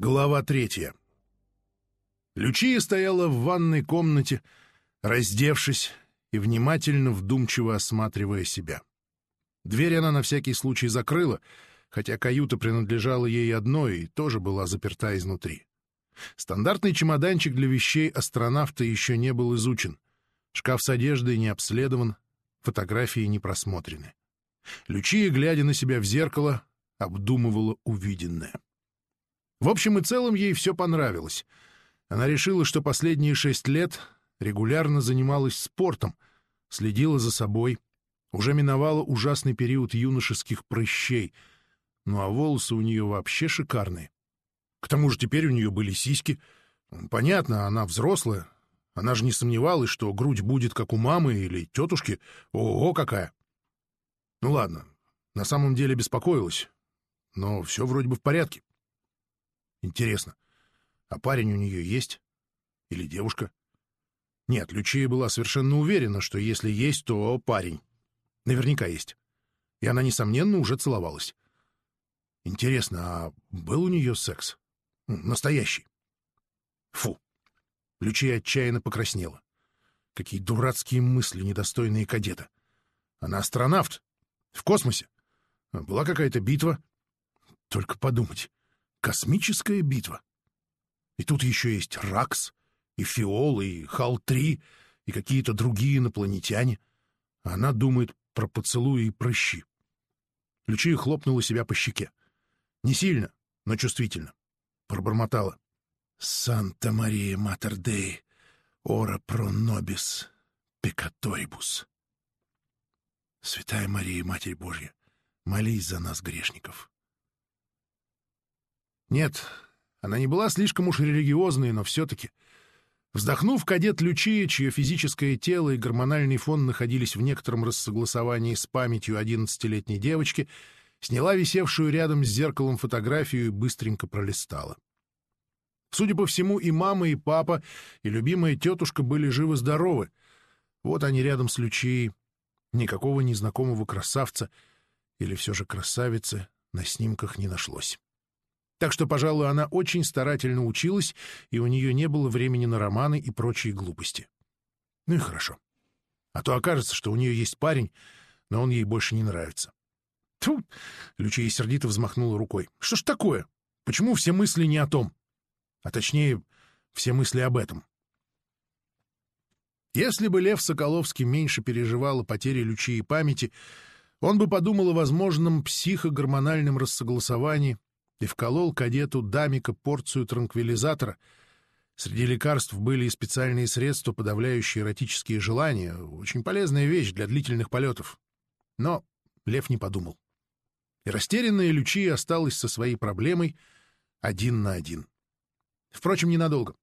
Глава третья. Лючия стояла в ванной комнате, раздевшись и внимательно, вдумчиво осматривая себя. Дверь она на всякий случай закрыла, хотя каюта принадлежала ей одной и тоже была заперта изнутри. Стандартный чемоданчик для вещей астронавта еще не был изучен. Шкаф с одеждой не обследован, фотографии не просмотрены. Лючия, глядя на себя в зеркало, обдумывала увиденное. В общем и целом ей все понравилось. Она решила, что последние шесть лет регулярно занималась спортом, следила за собой, уже миновала ужасный период юношеских прыщей, ну а волосы у нее вообще шикарные. К тому же теперь у нее были сиськи. Понятно, она взрослая. Она же не сомневалась, что грудь будет как у мамы или тетушки. Ого, какая! Ну ладно, на самом деле беспокоилась. Но все вроде бы в порядке. Интересно, а парень у нее есть? Или девушка? Нет, Лючия была совершенно уверена, что если есть, то парень. Наверняка есть. И она, несомненно, уже целовалась. Интересно, а был у нее секс? Настоящий? Фу. Лючия отчаянно покраснела. Какие дурацкие мысли, недостойные кадета. Она астронавт. В космосе. Была какая-то битва. Только подумать. Космическая битва. И тут еще есть Ракс, и Фиол, и Хал-3, и какие-то другие инопланетяне. Она думает про поцелуи и прыщи. Лючия хлопнула себя по щеке. Не сильно, но чувствительно. Пробормотала. «Санта-Мария Матер Дей, ора про нобис, пекаторибус». «Святая Мария, Матерь Божья, молись за нас, грешников». Нет, она не была слишком уж религиозной, но все-таки. Вздохнув, кадет Лючия, чье физическое тело и гормональный фон находились в некотором рассогласовании с памятью одиннадцатилетней девочки, сняла висевшую рядом с зеркалом фотографию и быстренько пролистала. Судя по всему, и мама, и папа, и любимая тетушка были живы-здоровы. Вот они рядом с Лючией. Никакого незнакомого красавца или все же красавицы на снимках не нашлось. Так что, пожалуй, она очень старательно училась, и у нее не было времени на романы и прочие глупости. Ну и хорошо. А то окажется, что у нее есть парень, но он ей больше не нравится. Тьфу! Лючия сердито взмахнула рукой. Что ж такое? Почему все мысли не о том? А точнее, все мысли об этом. Если бы Лев Соколовский меньше переживал о потере Лючии памяти, он бы подумал о возможном психогормональном рассогласовании и вколол кадету Дамика порцию транквилизатора. Среди лекарств были и специальные средства, подавляющие эротические желания. Очень полезная вещь для длительных полетов. Но Лев не подумал. И растерянная Лючия осталась со своей проблемой один на один. Впрочем, ненадолго.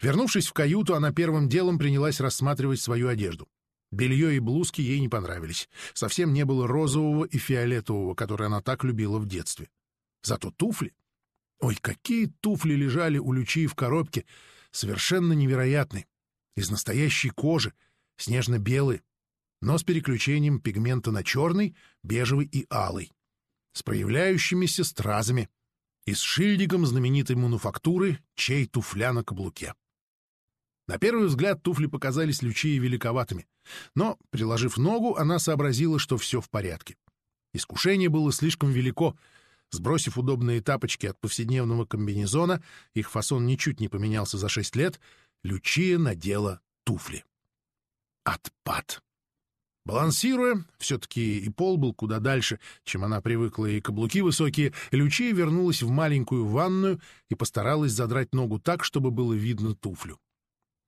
Вернувшись в каюту, она первым делом принялась рассматривать свою одежду. Белье и блузки ей не понравились. Совсем не было розового и фиолетового, которые она так любила в детстве. Зато туфли... Ой, какие туфли лежали у Лючии в коробке! Совершенно невероятные. Из настоящей кожи, снежно-белые, но с переключением пигмента на черный, бежевый и алый, с проявляющимися стразами и с шильдиком знаменитой мануфактуры «Чей туфля на каблуке». На первый взгляд туфли показались Лючии великоватыми, но, приложив ногу, она сообразила, что все в порядке. Искушение было слишком велико — Сбросив удобные тапочки от повседневного комбинезона, их фасон ничуть не поменялся за шесть лет, Лючия надела туфли. Отпад. Балансируя, все-таки и пол был куда дальше, чем она привыкла, и каблуки высокие, Лючия вернулась в маленькую ванную и постаралась задрать ногу так, чтобы было видно туфлю.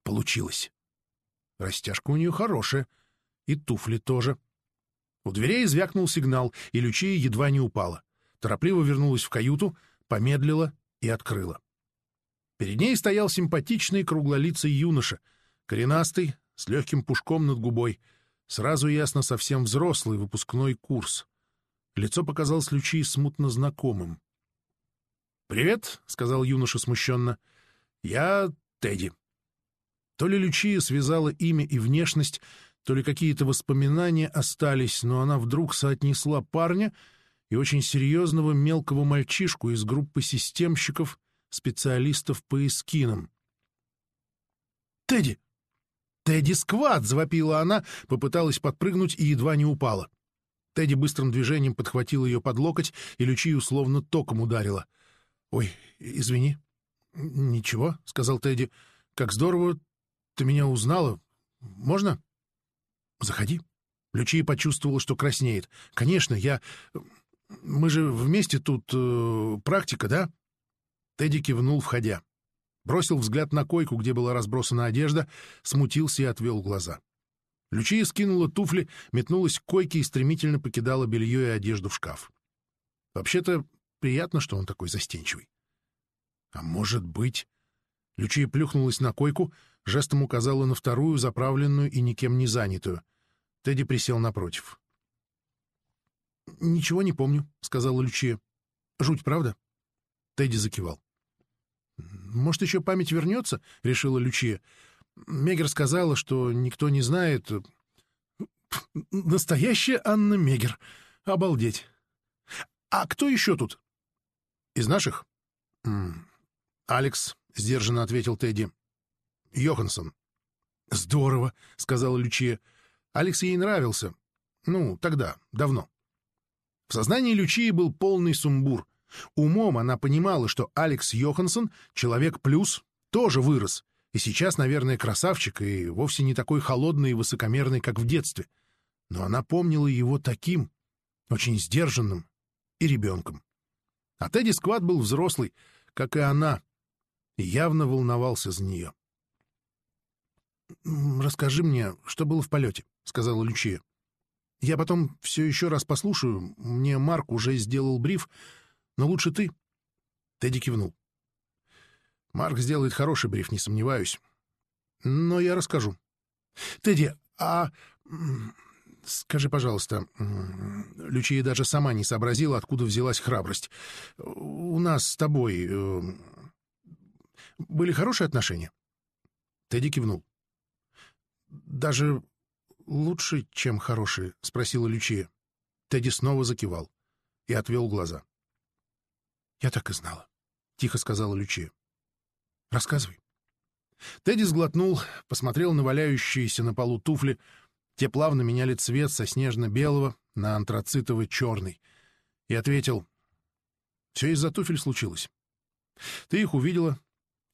Получилось. Растяжка у нее хорошая, и туфли тоже. У дверей звякнул сигнал, и Лючия едва не упала торопливо вернулась в каюту, помедлила и открыла. Перед ней стоял симпатичный круглолицый юноша, коренастый, с легким пушком над губой, сразу ясно совсем взрослый выпускной курс. Лицо показалось Лючи смутно знакомым. «Привет», — сказал юноша смущенно, — «я Тедди». То ли Лючия связала имя и внешность, то ли какие-то воспоминания остались, но она вдруг соотнесла парня — и очень серьезного мелкого мальчишку из группы системщиков специалистов по эскинам. «Тедди! Тедди Сквад!» — завопила она, попыталась подпрыгнуть и едва не упала. Тедди быстрым движением подхватил ее под локоть, и Лючию словно током ударила. «Ой, извини». «Ничего», — сказал Тедди. «Как здорово ты меня узнала. Можно?» «Заходи». Лючия почувствовала, что краснеет. «Конечно, я... Мы же вместе тут... Э, практика, да?» Тедди кивнул, входя. Бросил взгляд на койку, где была разбросана одежда, смутился и отвел глаза. Лючия скинула туфли, метнулась к койке и стремительно покидала белье и одежду в шкаф. Вообще-то приятно, что он такой застенчивый. А может быть... Лючия плюхнулась на койку, жестом указала на вторую, заправленную и никем не занятую. Тедди присел напротив. «Ничего не помню», — сказала Лючия. «Жуть, правда?» Тедди закивал. «Может, еще память вернется?» — решила Лючия. Мегер сказала, что никто не знает. Настоящая Анна Мегер. Обалдеть. А кто еще тут? Из наших? Алекс, сдержанно ответил Тедди. Йоханссон. Здорово, сказала Лючия. Алекс ей нравился. Ну, тогда, давно. В сознании Лючии был полный сумбур. Умом она понимала, что Алекс Йоханссон, человек плюс, тоже вырос — и сейчас, наверное, красавчик и вовсе не такой холодный и высокомерный, как в детстве. Но она помнила его таким, очень сдержанным и ребенком. А Тедди Сквад был взрослый, как и она, и явно волновался за нее. «Расскажи мне, что было в полете», — сказала Лючия. «Я потом все еще раз послушаю. Мне Марк уже сделал бриф, но лучше ты». Тедди кивнул. Марк сделает хороший бриф, не сомневаюсь. Но я расскажу. Тедди, а... Скажи, пожалуйста, Лючия даже сама не сообразила, откуда взялась храбрость. У нас с тобой э, были хорошие отношения? Тедди кивнул. Даже лучше, чем хорошие, спросила Лючия. Тедди снова закивал и отвел глаза. Я так и знала, тихо сказала Лючия. Рассказывай. Тедди сглотнул, посмотрел на валяющиеся на полу туфли. Те плавно меняли цвет со снежно-белого на антрацитово-черный. И ответил, «Все из-за туфель случилось. Ты их увидела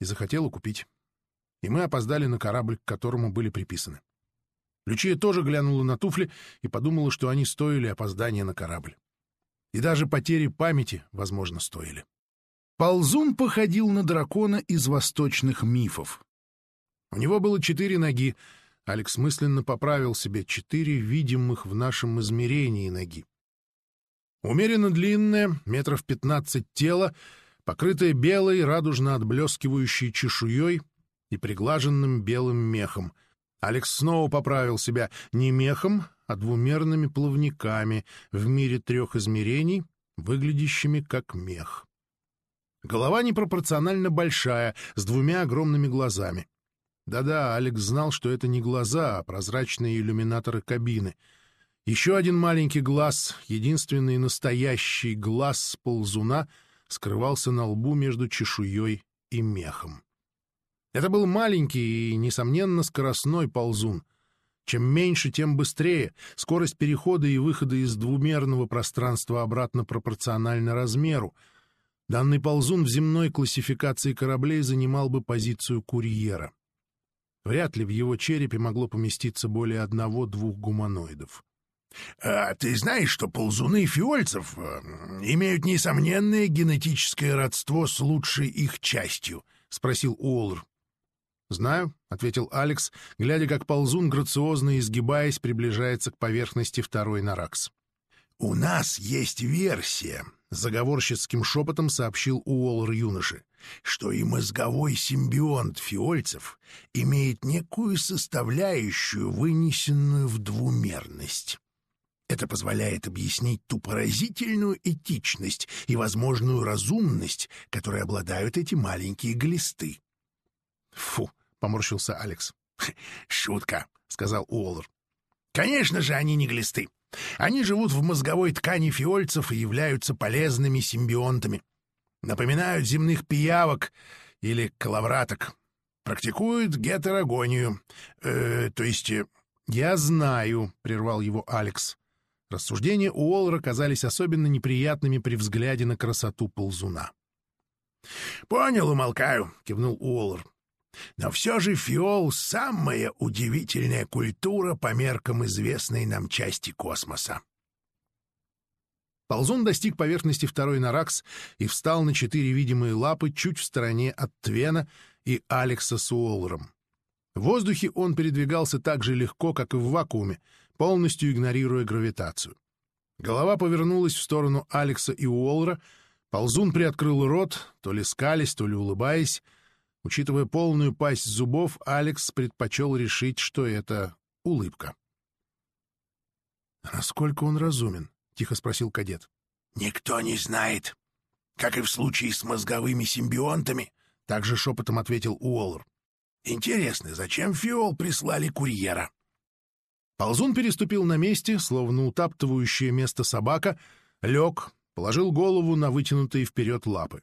и захотела купить. И мы опоздали на корабль, к которому были приписаны. Лючия тоже глянула на туфли и подумала, что они стоили опоздания на корабль. И даже потери памяти, возможно, стоили. Ползун походил на дракона из восточных мифов. У него было четыре ноги. Алекс мысленно поправил себе четыре видимых в нашем измерении ноги. Умеренно длинное, метров пятнадцать тело, покрытое белой, радужно отблескивающей чешуей и приглаженным белым мехом. Алекс снова поправил себя не мехом, а двумерными плавниками в мире трех измерений, выглядящими как мех. Голова непропорционально большая, с двумя огромными глазами. Да-да, Алекс знал, что это не глаза, а прозрачные иллюминаторы кабины. Еще один маленький глаз, единственный настоящий глаз ползуна, скрывался на лбу между чешуей и мехом. Это был маленький и, несомненно, скоростной ползун. Чем меньше, тем быстрее. Скорость перехода и выхода из двумерного пространства обратно пропорциональна размеру — Данный ползун в земной классификации кораблей занимал бы позицию курьера. Вряд ли в его черепе могло поместиться более одного-двух гуманоидов. — А ты знаешь, что ползуны фиольцев э, имеют несомненное генетическое родство с лучшей их частью? — спросил Уоллер. — Знаю, — ответил Алекс, глядя, как ползун, грациозно изгибаясь, приближается к поверхности второй Наракс. — У нас есть версия, заговорщицким шепотом сообщил Уоллер юноше, что и мозговой симбионт фиольцев имеет некую составляющую, вынесенную в двумерность. Это позволяет объяснить ту поразительную этичность и возможную разумность, которой обладают эти маленькие глисты. «Фу!» — поморщился Алекс. «Шутка», — сказал Уоллер. «Конечно же, они не глисты. Они живут в мозговой ткани фиольцев и являются полезными симбионтами. Напоминают земных пиявок или коловраток. Практикуют гетерогонию. Э, то есть... Э, «Я знаю», — прервал его Алекс. Рассуждения Уоллера казались особенно неприятными при взгляде на красоту ползуна. «Понял, умолкаю», — кивнул Уоллер. «Но все же фиол — самая удивительная культура по меркам известной нам части космоса». Ползун достиг поверхности второй Наракс и встал на четыре видимые лапы чуть в стороне от Твена и Алекса с Уоллером. В воздухе он передвигался так же легко, как и в вакууме, полностью игнорируя гравитацию. Голова повернулась в сторону Алекса и Уоллера, ползун приоткрыл рот, то ли скались, то ли улыбаясь. Учитывая полную пасть зубов, Алекс предпочел решить, что это улыбка. «Насколько он разумен?» — тихо спросил кадет. «Никто не знает. Как и в случае с мозговыми симбионтами», — также шепотом ответил Уоллер. «Интересно, зачем Фиол прислали курьера?» Ползун переступил на месте, словно утаптывающее место собака, лег, положил голову на вытянутые вперед лапы.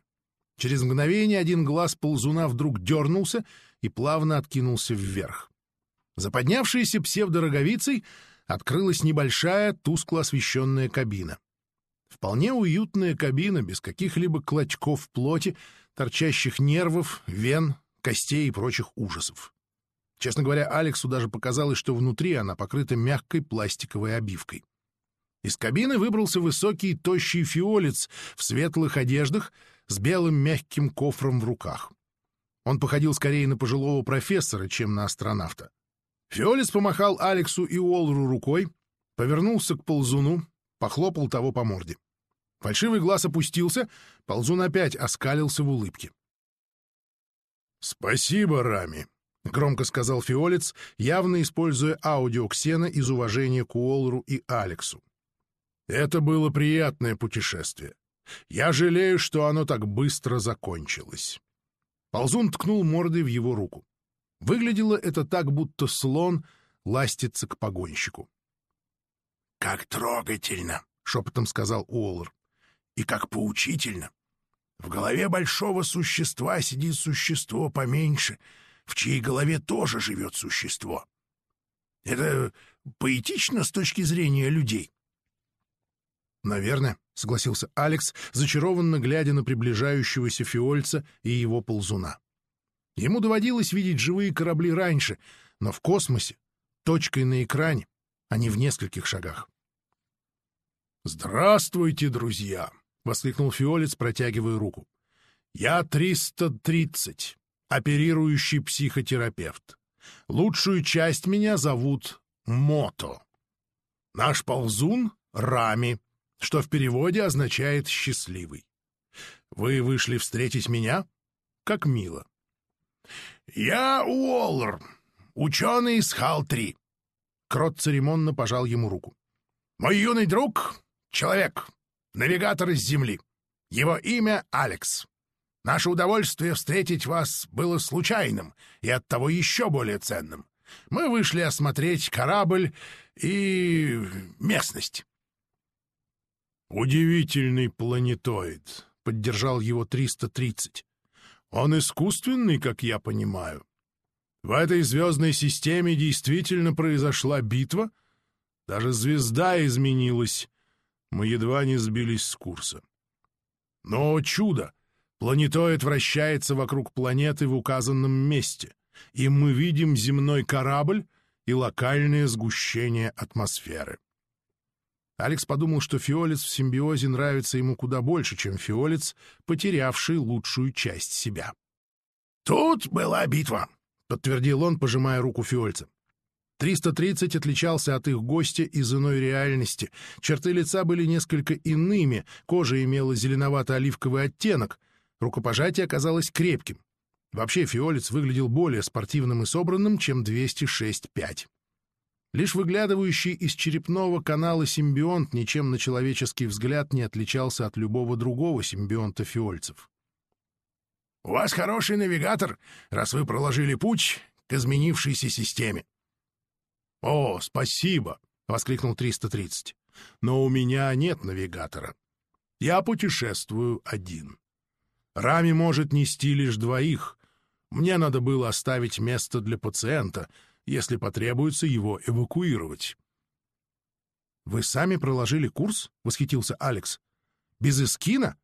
Через мгновение один глаз ползуна вдруг дернулся и плавно откинулся вверх. За поднявшейся псевдороговицей открылась небольшая, тускло освещенная кабина. Вполне уютная кабина, без каких-либо клочков плоти, торчащих нервов, вен, костей и прочих ужасов. Честно говоря, Алексу даже показалось, что внутри она покрыта мягкой пластиковой обивкой. Из кабины выбрался высокий, тощий фиолец в светлых одеждах с белым мягким кофром в руках. Он походил скорее на пожилого профессора, чем на астронавта. Фиолис помахал Алексу и Уолру рукой, повернулся к ползуну, похлопал того по морде. Фальшивый глаз опустился, ползун опять оскалился в улыбке. «Спасибо, Рами», — громко сказал Фиолец, явно используя аудиоксена из уважения к Уолру и Алексу. «Это было приятное путешествие. Я жалею, что оно так быстро закончилось». Ползун ткнул мордой в его руку. Выглядело это так, будто слон ластится к погонщику. «Как трогательно!» — шепотом сказал Уоллер. «И как поучительно! В голове большого существа сидит существо поменьше, в чьей голове тоже живет существо. Это поэтично с точки зрения людей?» «Наверное», — согласился Алекс, зачарованно глядя на приближающегося фиольца и его ползуна. Ему доводилось видеть живые корабли раньше, но в космосе, точкой на экране, а не в нескольких шагах. «Здравствуйте, друзья!» — воскликнул Фиолец, протягивая руку. «Я 330, оперирующий психотерапевт. Лучшую часть меня зовут Мото. Наш ползун — Рами, что в переводе означает «счастливый». Вы вышли встретить меня? Как мило. «Я Уоллер, ученый из Хал-3». Крот церемонно пожал ему руку. «Мой юный друг — человек, навигатор из Земли. Его имя Алекс. Наше удовольствие встретить вас было случайным и оттого еще более ценным. Мы вышли осмотреть корабль и местность». «Удивительный планетоид», — поддержал его 330. Он искусственный, как я понимаю. В этой звездной системе действительно произошла битва. Даже звезда изменилась. Мы едва не сбились с курса. Но чудо! Планетоид вращается вокруг планеты в указанном месте, и мы видим земной корабль и локальное сгущение атмосферы. Алекс подумал, что фиолец в симбиозе нравится ему куда больше, чем фиолец, потерявший лучшую часть себя. «Тут была битва», — подтвердил он, пожимая руку фиольца. 330 отличался от их гостя из иной реальности. Черты лица были несколько иными, кожа имела зеленовато-оливковый оттенок, рукопожатие оказалось крепким. Вообще фиолец выглядел более спортивным и собранным, чем 206-5. Лишь выглядывающий из черепного канала симбионт ничем на человеческий взгляд не отличался от любого другого симбионта фиольцев. «У вас хороший навигатор, раз вы проложили путь к изменившейся системе». «О, спасибо!» — воскликнул 330. «Но у меня нет навигатора. Я путешествую один». Рами может нести лишь двоих. Мне надо было оставить место для пациента, если потребуется его эвакуировать. «Вы сами проложили курс?» — восхитился Алекс. «Без эскина?»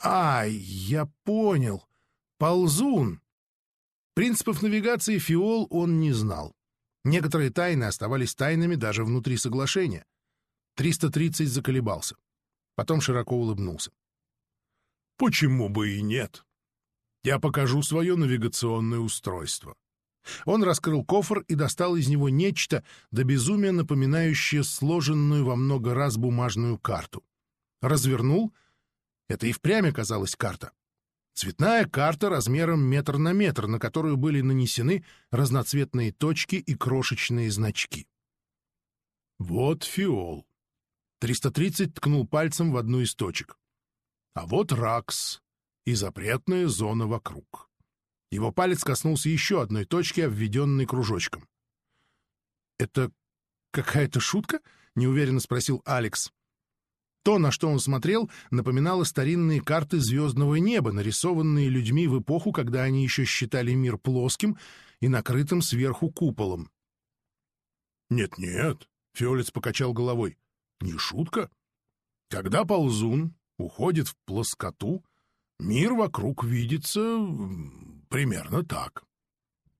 «Ай, я понял. Ползун!» Принципов навигации Фиол он не знал. Некоторые тайны оставались тайнами даже внутри соглашения. 330 заколебался. Потом широко улыбнулся. «Почему бы и нет? Я покажу свое навигационное устройство». Он раскрыл кофр и достал из него нечто до безумия напоминающее сложенную во много раз бумажную карту. Развернул. Это и впрямь оказалась карта. Цветная карта размером метр на метр, на которую были нанесены разноцветные точки и крошечные значки. Вот фиол. 330 ткнул пальцем в одну из точек. А вот ракс и запретная зона вокруг. Его палец коснулся еще одной точки, обведенной кружочком. «Это какая-то шутка?» — неуверенно спросил Алекс. То, на что он смотрел, напоминало старинные карты звездного неба, нарисованные людьми в эпоху, когда они еще считали мир плоским и накрытым сверху куполом. «Нет-нет», — Фиолец покачал головой, — «не шутка. Когда ползун уходит в плоскоту, мир вокруг видится примерно так.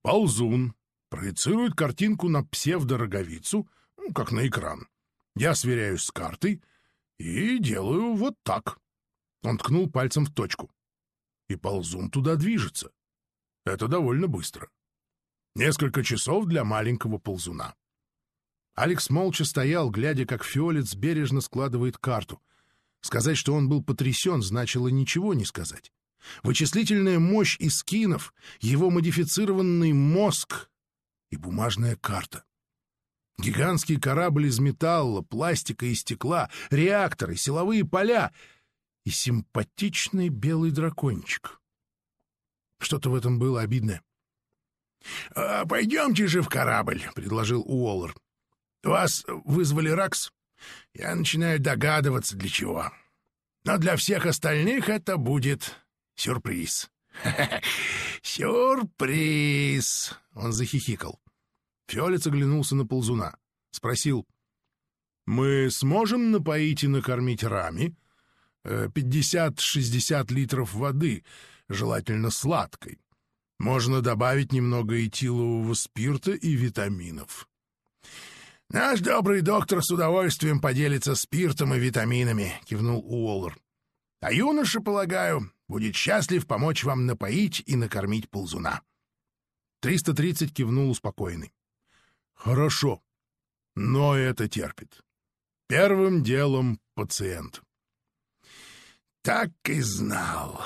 Ползун проецирует картинку на псевдороговицу, ну, как на экран. Я сверяюсь с картой — и делаю вот так. Он ткнул пальцем в точку. И ползун туда движется. Это довольно быстро. Несколько часов для маленького ползуна. Алекс молча стоял, глядя, как Фиолец бережно складывает карту. Сказать, что он был потрясен, значило ничего не сказать. Вычислительная мощь искинов, его модифицированный мозг и бумажная карта. Гигантский корабль из металла, пластика и стекла, реакторы, силовые поля и симпатичный белый дракончик. Что-то в этом было обидное. «А, «Пойдемте же в корабль», — предложил Уоллер. «Вас вызвали Ракс? Я начинаю догадываться, для чего. Но для всех остальных это будет сюрприз». «Сюрприз!» — он захихикал. Фиолец оглянулся на ползуна. Спросил. «Мы сможем напоить и накормить рами? Э, пятьдесят-шестьдесят литров воды, желательно сладкой. Можно добавить немного этилового спирта и витаминов». «Наш добрый доктор с удовольствием поделится спиртом и витаминами», — кивнул Уоллер. «А юноша, полагаю, будет счастлив помочь вам напоить и накормить ползуна». 330 кивнул успокоенный. Хорошо, но это терпит. Первым делом пациент. Так и знал,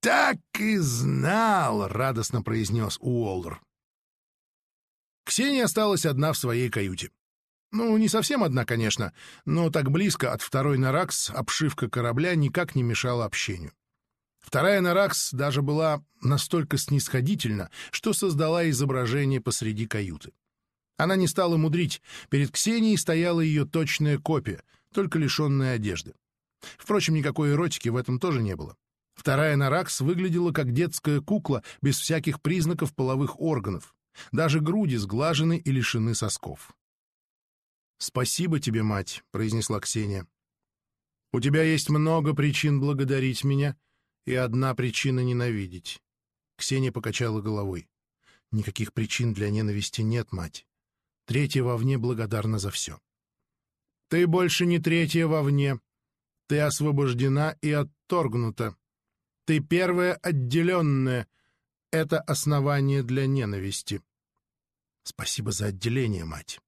так и знал, радостно произнес Уоллер. Ксения осталась одна в своей каюте. Ну, не совсем одна, конечно, но так близко от второй Наракс обшивка корабля никак не мешала общению. Вторая Наракс даже была настолько снисходительна, что создала изображение посреди каюты. Она не стала мудрить. Перед Ксенией стояла ее точная копия, только лишенная одежды. Впрочем, никакой эротики в этом тоже не было. Вторая Наракс выглядела как детская кукла, без всяких признаков половых органов. Даже груди сглажены и лишены сосков. «Спасибо тебе, мать», — произнесла Ксения. «У тебя есть много причин благодарить меня и одна причина ненавидеть». Ксения покачала головой. «Никаких причин для ненависти нет, мать. Третья вовне благодарна за все. Ты больше не третья вовне. Ты освобождена и отторгнута. Ты первая отделенная. Это основание для ненависти. Спасибо за отделение, мать.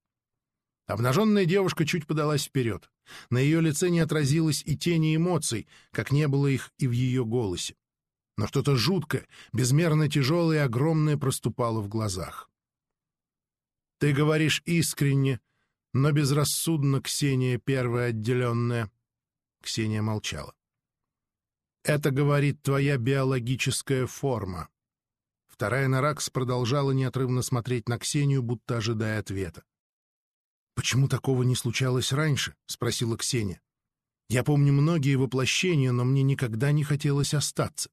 Обнаженная девушка чуть подалась вперед. На ее лице не отразилось и тени эмоций, как не было их и в ее голосе. Но что-то жуткое, безмерно тяжелое и огромное проступало в глазах. Ты говоришь искренне, но безрассудно, Ксения первая отделенная. Ксения молчала. Это говорит твоя биологическая форма. Вторая Наракс продолжала неотрывно смотреть на Ксению, будто ожидая ответа. «Почему такого не случалось раньше?» — спросила Ксения. Я помню многие воплощения, но мне никогда не хотелось остаться.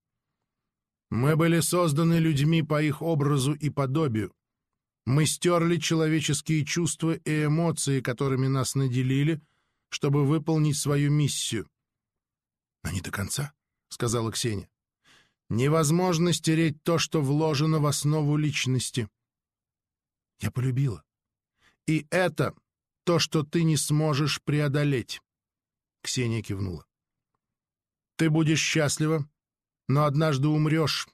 Мы были созданы людьми по их образу и подобию. Мы стерли человеческие чувства и эмоции, которыми нас наделили, чтобы выполнить свою миссию. — Но не до конца, — сказала Ксения. — Невозможно стереть то, что вложено в основу личности. Я полюбила. И это то, что ты не сможешь преодолеть. Ксения кивнула. Ты будешь счастлива, но однажды умрешь.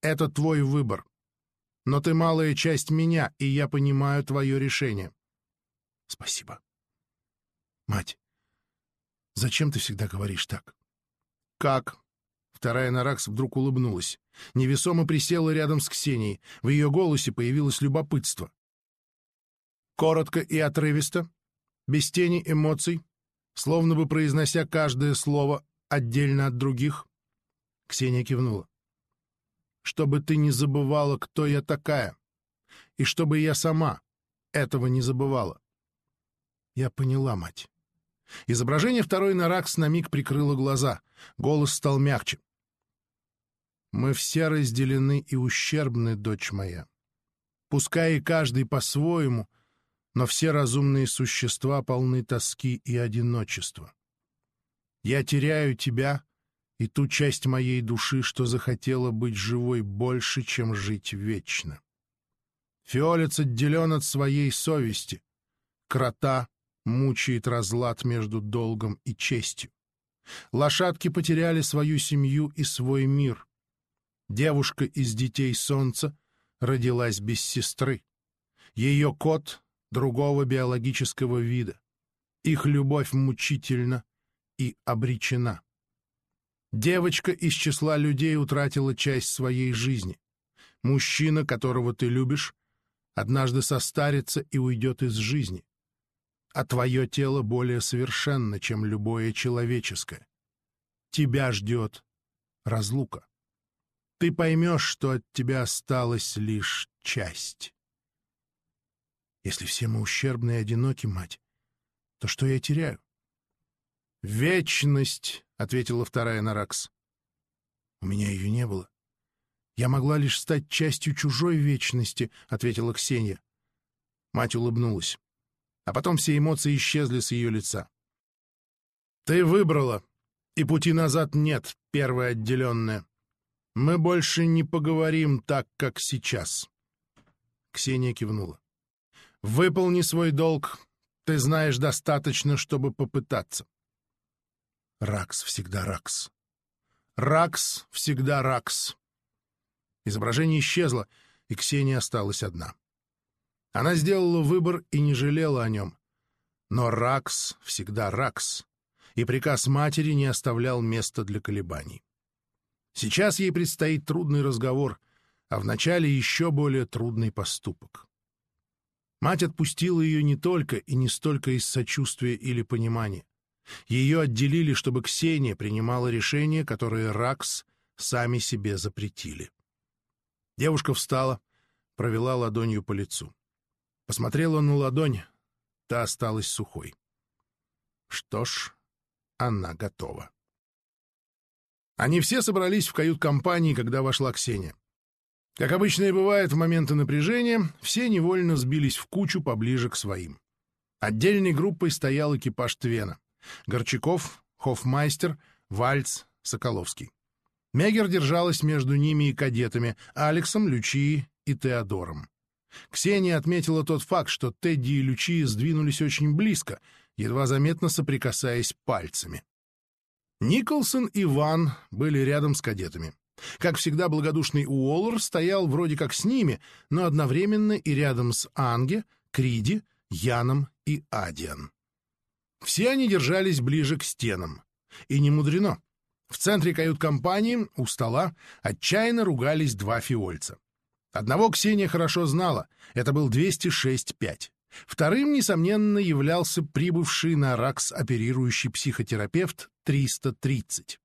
Это твой выбор. Но ты малая часть меня, и я понимаю твое решение. Спасибо. Мать, зачем ты всегда говоришь так? Как? Вторая Наракс вдруг улыбнулась. Невесомо присела рядом с Ксенией. В ее голосе появилось любопытство. Коротко и отрывисто, без тени эмоций, словно бы произнося каждое слово отдельно от других. Ксения кивнула. «Чтобы ты не забывала, кто я такая, и чтобы я сама этого не забывала». Я поняла, мать. Изображение второй Наракс на миг прикрыло глаза. Голос стал мягче. «Мы все разделены и ущербны, дочь моя. Пускай и каждый по-своему, но все разумные существа полны тоски и одиночества. Я теряю тебя и ту часть моей души, что захотела быть живой больше, чем жить вечно. Фиолец отделен от своей совести. Крота мучает разлад между долгом и честью. Лошадки потеряли свою семью и свой мир. Девушка из детей солнца родилась без сестры. Ее кот — другого биологического вида. Их любовь мучительна и обречена. Девочка из числа людей утратила часть своей жизни. Мужчина, которого ты любишь, однажды состарится и уйдет из жизни. А твое тело более совершенно, чем любое человеческое. Тебя ждет разлука. Ты поймешь, что от тебя осталась лишь часть. Если все мы ущербны и одиноки, мать, то что я теряю? «Вечность», — ответила вторая Наракс. «У меня ее не было. Я могла лишь стать частью чужой вечности», — ответила Ксения. Мать улыбнулась. А потом все эмоции исчезли с ее лица. «Ты выбрала, и пути назад нет, первая отделенная. Мы больше не поговорим так, как сейчас». Ксения кивнула. «Выполни свой долг. Ты знаешь достаточно, чтобы попытаться». Ракс всегда Ракс. Ракс всегда Ракс. Изображение исчезло, и Ксения осталась одна. Она сделала выбор и не жалела о нем. Но Ракс всегда Ракс, и приказ матери не оставлял места для колебаний. Сейчас ей предстоит трудный разговор, а вначале еще более трудный поступок. Мать отпустила ее не только и не столько из сочувствия или понимания. Ее отделили, чтобы Ксения принимала решения, которые Ракс сами себе запретили. Девушка встала, провела ладонью по лицу. Посмотрела на ладонь, та осталась сухой. Что ж, она готова. Они все собрались в кают-компании, когда вошла Ксения. Как обычно и бывает в моменты напряжения, все невольно сбились в кучу поближе к своим. Отдельной группой стоял экипаж Твена. Горчаков, Хофмайстер, Вальц, Соколовский. Мегер держалась между ними и кадетами, Алексом, Лючией и Теодором. Ксения отметила тот факт, что Тедди и Лючия сдвинулись очень близко, едва заметно соприкасаясь пальцами. Николсон и Ван были рядом с кадетами. Как всегда, благодушный Уоллер стоял вроде как с ними, но одновременно и рядом с Анге, Криди, Яном и Адиан. Все они держались ближе к стенам. И не мудрено. В центре кают-компании, у стола, отчаянно ругались два фиольца. Одного Ксения хорошо знала, это был 206-5. Вторым, несомненно, являлся прибывший на РАКС оперирующий психотерапевт 330.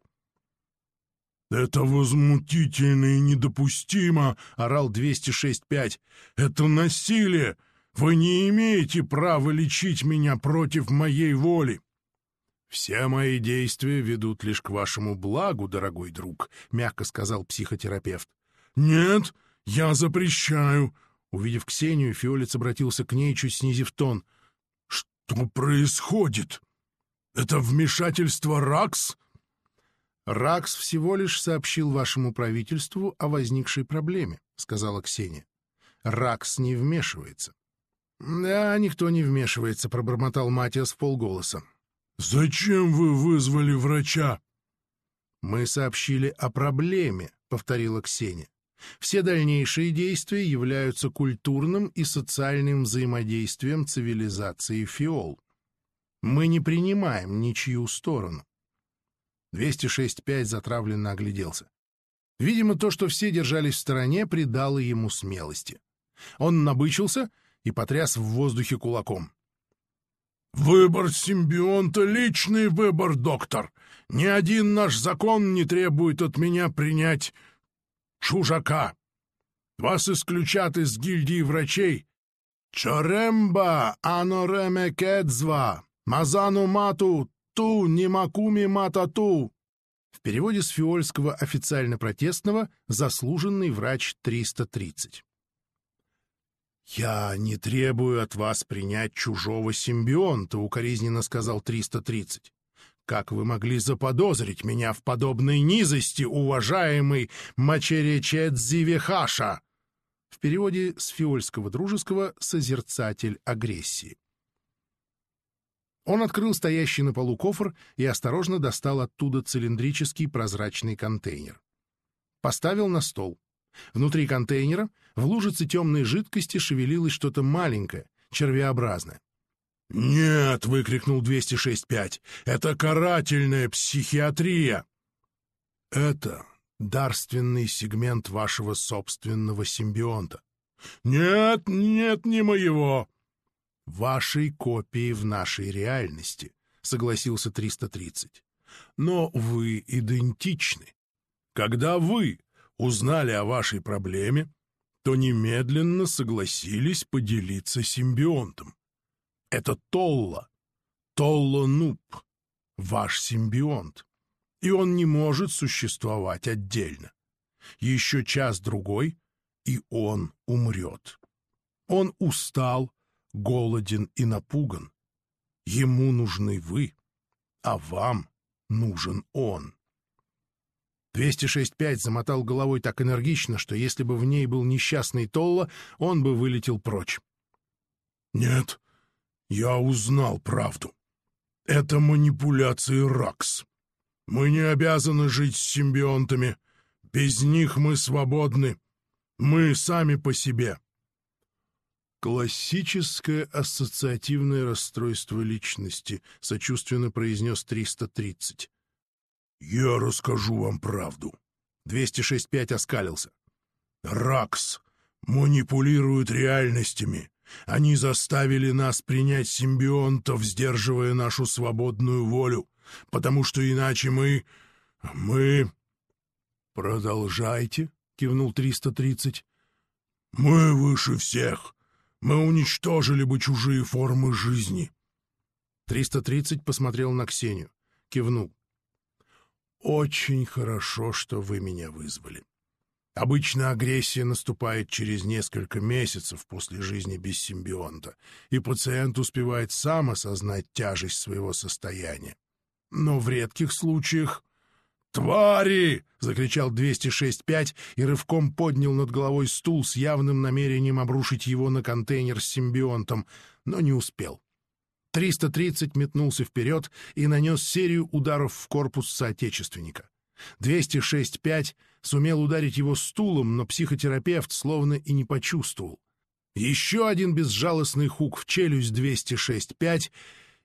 «Это возмутительно и недопустимо!» — орал 206-5. «Это насилие! Вы не имеете права лечить меня против моей воли. «Все мои действия ведут лишь к вашему благу, дорогой друг», — мягко сказал психотерапевт. «Нет, я запрещаю». Увидев Ксению, Фиолец обратился к ней, чуть снизив тон. «Что происходит? Это вмешательство РАКС?» «Ракс всего лишь сообщил вашему правительству о возникшей проблеме», — сказала Ксения. «Ракс не вмешивается». «Да, никто не вмешивается», — пробормотал Матиас полголоса. «Зачем вы вызвали врача?» «Мы сообщили о проблеме», — повторила Ксения. «Все дальнейшие действия являются культурным и социальным взаимодействием цивилизации Фиол. Мы не принимаем ничью сторону». 206-5 затравленно огляделся. Видимо, то, что все держались в стороне, придало ему смелости. Он набычился и потряс в воздухе кулаком. «Выбор симбионта — личный выбор, доктор. Ни один наш закон не требует от меня принять чужака. Вас исключат из гильдии врачей. Чоремба анореме кедзва, мазану мату ту нимакуми матату». В переводе с фиольского официально-протестного «заслуженный врач 330». «Я не требую от вас принять чужого симбионта», — укоризненно сказал 330. «Как вы могли заподозрить меня в подобной низости, уважаемый Мачеречедзи Вехаша?» В переводе с фиольского дружеского «созерцатель агрессии». Он открыл стоящий на полу кофр и осторожно достал оттуда цилиндрический прозрачный контейнер. Поставил на стол. Внутри контейнера в лужице темной жидкости шевелилось что-то маленькое, червеобразное. «Нет!» — выкрикнул 206.5. «Это карательная психиатрия!» «Это дарственный сегмент вашего собственного симбионта». «Нет, нет, не моего!» «Вашей копии в нашей реальности», — согласился 330. «Но вы идентичны. Когда вы узнали о вашей проблеме, то немедленно согласились поделиться симбионтом. Это Толла, Толла Нуб, ваш симбионт, и он не может существовать отдельно. Еще час-другой, и он умрет. Он устал, голоден и напуган. Ему нужны вы, а вам нужен он. 206.5 замотал головой так энергично, что если бы в ней был несчастный Толла, он бы вылетел прочь. «Нет, я узнал правду. Это манипуляции Ракс. Мы не обязаны жить с симбионтами. Без них мы свободны. Мы сами по себе». «Классическое ассоциативное расстройство личности», — сочувственно произнес 330. «Я расскажу вам правду». 206.5 оскалился. «Ракс манипулирует реальностями. Они заставили нас принять симбионтов, сдерживая нашу свободную волю, потому что иначе мы... мы...» «Продолжайте», — кивнул 330. «Мы выше всех. Мы уничтожили бы чужие формы жизни». 330 посмотрел на Ксению, кивнул. Очень хорошо, что вы меня вызвали. Обычно агрессия наступает через несколько месяцев после жизни без симбионта, и пациент успевает сам осознать тяжесть своего состояния. Но в редких случаях... «Твари!» — закричал 206.5 и рывком поднял над головой стул с явным намерением обрушить его на контейнер с симбионтом, но не успел. 330 метнулся вперед и нанес серию ударов в корпус соотечественника. 206-5 сумел ударить его стулом, но психотерапевт словно и не почувствовал. Еще один безжалостный хук в челюсть 206-5,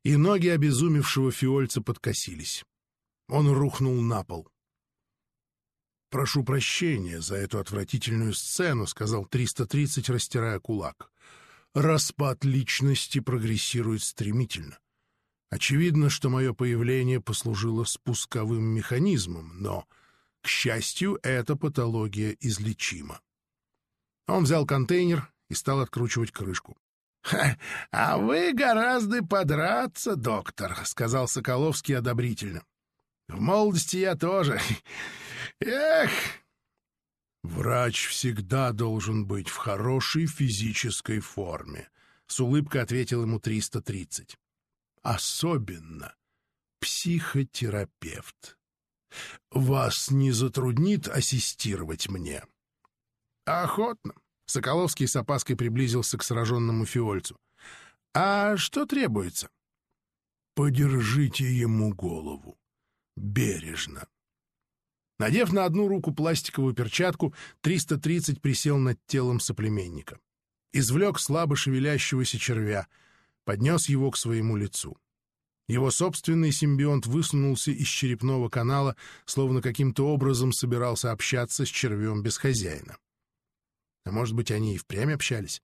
и ноги обезумевшего фиольца подкосились. Он рухнул на пол. «Прошу прощения за эту отвратительную сцену», — сказал 330, растирая кулак. Распад личности прогрессирует стремительно. Очевидно, что мое появление послужило спусковым механизмом, но, к счастью, эта патология излечима. Он взял контейнер и стал откручивать крышку. — А вы гораздо подраться, доктор, — сказал Соколовский одобрительно. — В молодости я тоже. Эх! Врач всегда должен быть в хорошей физической форме, — с улыбкой ответил ему 330. Особенно психотерапевт. Вас не затруднит ассистировать мне? — Охотно. Соколовский с опаской приблизился к сраженному фиольцу. — А что требуется? — Подержите ему голову. Бережно. Надев на одну руку пластиковую перчатку, 330 присел над телом соплеменника. Извлек слабо шевелящегося червя, поднес его к своему лицу. Его собственный симбионт высунулся из черепного канала, словно каким-то образом собирался общаться с червем без хозяина. А может быть, они и впрямь общались?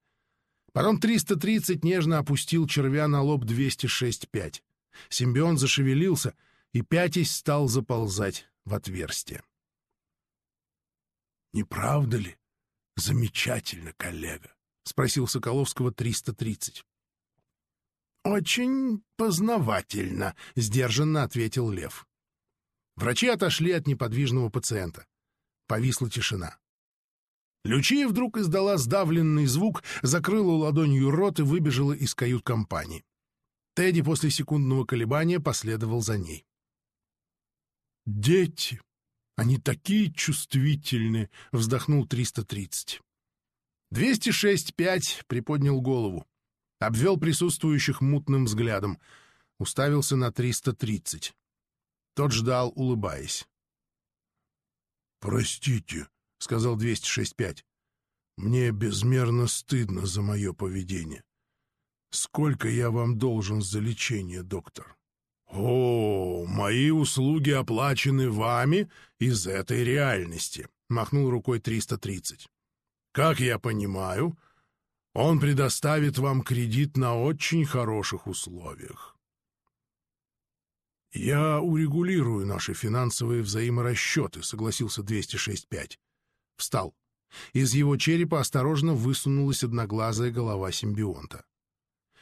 Потом 330 нежно опустил червя на лоб 206-5. Симбион зашевелился и, пятясь, стал заползать в отверстие. «Не правда ли? Замечательно, коллега!» — спросил Соколовского 330. «Очень познавательно», — сдержанно ответил Лев. Врачи отошли от неподвижного пациента. Повисла тишина. Лючия вдруг издала сдавленный звук, закрыла ладонью рот и выбежала из кают-компании. Тедди после секундного колебания последовал за ней. «Дети! Они такие чувствительные!» — вздохнул 330. 206-5 приподнял голову, обвел присутствующих мутным взглядом, уставился на 330. Тот ждал, улыбаясь. «Простите», — сказал 206.5. «Мне безмерно стыдно за мое поведение. Сколько я вам должен за лечение, доктор?» «О, мои услуги оплачены вами из этой реальности», — махнул рукой 330. «Как я понимаю, он предоставит вам кредит на очень хороших условиях». «Я урегулирую наши финансовые взаиморасчеты», — согласился 206.5. Встал. Из его черепа осторожно высунулась одноглазая голова симбионта.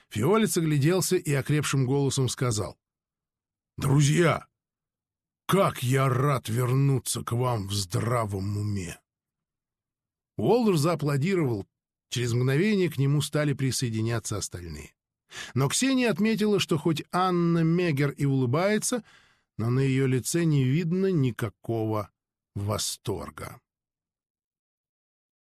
Фиолец огляделся и окрепшим голосом сказал. «Друзья, как я рад вернуться к вам в здравом уме!» Уолдер зааплодировал. Через мгновение к нему стали присоединяться остальные. Но Ксения отметила, что хоть Анна Мегер и улыбается, но на ее лице не видно никакого восторга.